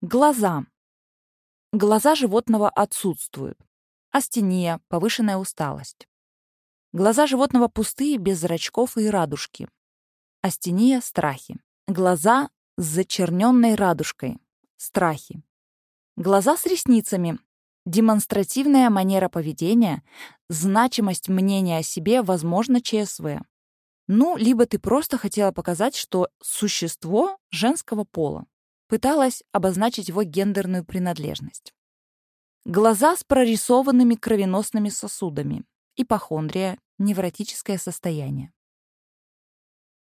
Глаза. Глаза животного отсутствуют. Астения, повышенная усталость. Глаза животного пустые, без зрачков и радужки. Астения – страхи. Глаза с зачерненной радужкой. Страхи. Глаза с ресницами. Демонстративная манера поведения, значимость мнения о себе, возможно, ЧСВ. Ну, либо ты просто хотела показать, что существо женского пола. Пыталась обозначить его гендерную принадлежность. Глаза с прорисованными кровеносными сосудами. Ипохондрия, невротическое состояние.